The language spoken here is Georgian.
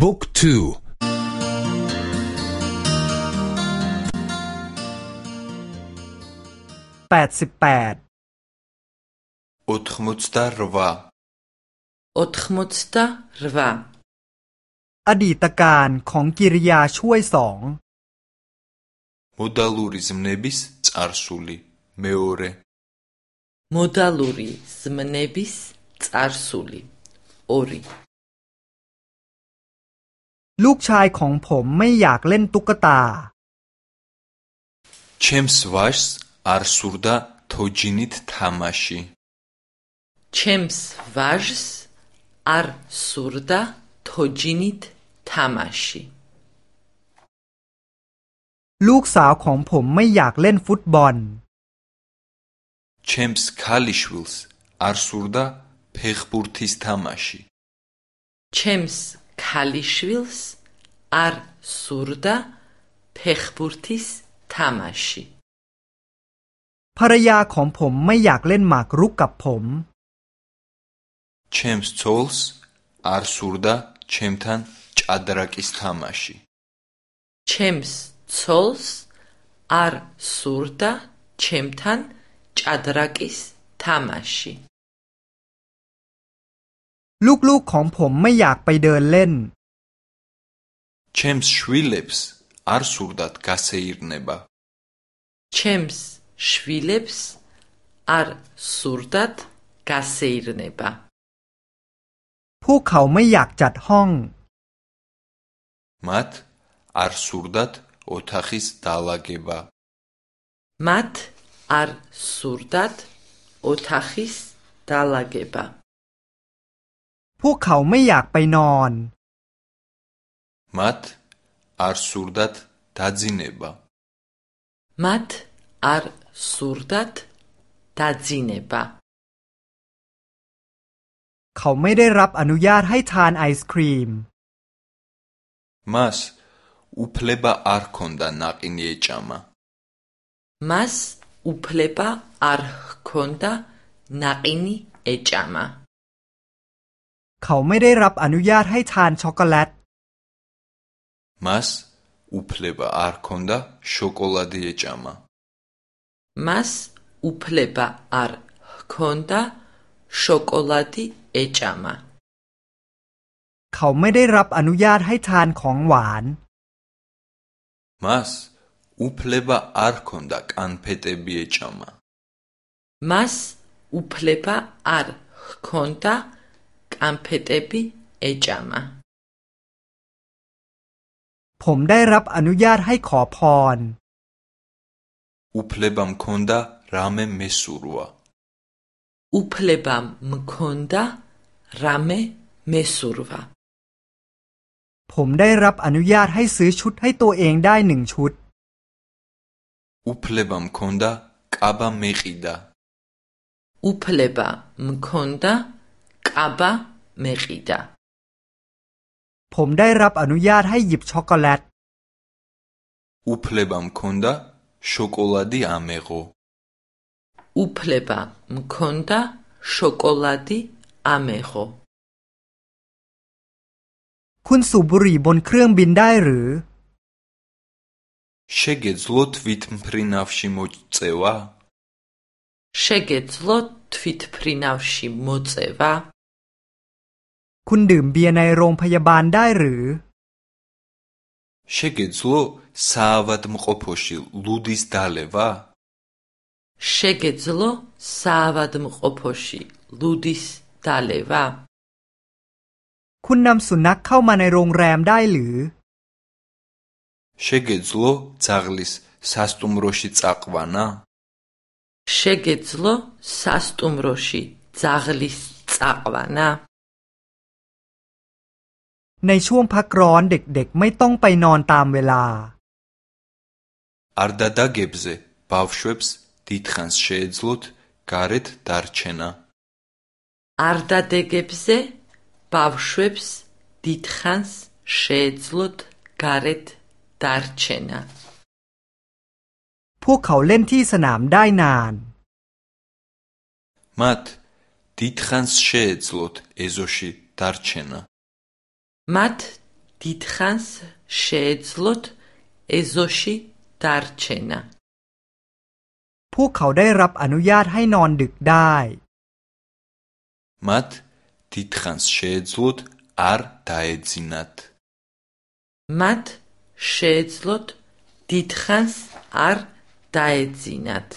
บุ๊กทูแปดสิบแปดอุทมุตตารวาอุทมุตตารวาอดีตการของกิริยาช่วยสองมดัลูริซมเนบิสจาร์ซูลีเมโอเรมดัลูริซมเนบิสจาร์ซูลีโอรี กชายของผมไม่อยากเล่นตุ๊กตา ჩემს ვაჟს არ სურდა თოჯინით თამაში ჩემს ვაჟს არ სურდა თოჯინით თამაში ลูกสาวของผมไม่อยากเล่นฟุตบอล ჩემს ქალიშვილს არ სურდა ფეხბურთის თამაში ჩემს ქალიშვილს არ სურდა ფეხბურთის თამაში ภรรยาของผมไม่อยากเล่นหมากรุกกับผม ჩემს ცოლს არ სურდა ჩემთან ჭადრაკის თამაში ჩემს ცოლს არ სურდა ჩემთან ჭადრაკის თამაში ลูกๆของผมไม่อยากไปเดินเล่น ჩემს შვილებს არ სურდათ გასეირნება ჩემს შვილებს არ სურდათ გასეირნება พวกเขาไม่อยากจัดห้อง მათ არ სურდათ ოთახის დალაგება მათ არ სურდათ ოთახის დალაგება พวกเขาไม่อยากไปนอน მათ არ სურდათ დაძინება მათ არ სურდათ დაძინება เขาไม่ได้รับอนุญาตให้ทานไอศครีม მას უფლება არ ჰქონდა ნაყინი ეჭამა მას უფლება არ ჰქონდა ნაყინი ეჭამა เขาไม่ได้รับอนุญาตให้ทานช็อกโกแลต მას უფლება არ ჰქონდა შოკოლადი ეჭამა მას უფლება არ ჰქონდა შოკოლადი ეჭამა เขาไม่ได้รับอนุญาตให้ทานของหวาน მას უფლება არ ჰქონდა კანფეტები ეჭამა მას უფლება არ ჰქონდა კანფეტები ეჭამა ผมได้รับอนุญาตให้ขอพร უფლება მქონდა რამე მესურვა უფლება მქონდა რამე მესურვა ผมได้รับอนุญาตให้ซื้อชุดให้ตัวเองได้หนึ่งชุด უფლება მქონდა კაბა მეყიდა უფლება მქონდა კაბა მეყიდა ผมได้รับอนุญาตให้หยิบช็อกโกแลต უფლება მქონდა შოკოლადი ამეღო უფლება მქონდა შოკოლადი ამეღო คุณสูบบุหรี่บนเครื่องบินได้หรือ შეგეძლო თვითმფრინავში მოწევა შეგეძლო თვითფრინავში მოწევა คุณดื่มเบียร์ในโรงพยาบาลได้หรือ შეგეძლო საავადმყოფოში ლუდის დალევა შეგეძლო საავადმყოფოში ლუდის დალევა คุณนำสุนัขเข้ามาในโรงแรมได้หรือ შეგეძლო ძაღლის სასტუმროში წაყვანა შეგეძლო სასტუმროში ძაღლის წაყვანა ในช่วงพักร้อนเด็กๆ ไม่ต้องไปนอนตามเวลา არდადაგებზე ბავშვებს დიდხანს შეეძლოთ გარეთ დარჩენა არდადეგებზე ბავშვებს დიდხანს შეეძლოთ გარეთ დარჩენა พวกเขาเล่นที่สนามได้นาน მათ დიდხანს შეეძლოთ ეზოში დარჩენა მათ დიდხანს შეეძლოთ ეზოში დარჩენა. พวกเขาได้รับอนุญาตให้นอนดึกได้ მათ დიდხანს შეეძლოთ არ დაეძინათ. მათ შეეძლოთ დიდხანს არ დაეძინათ.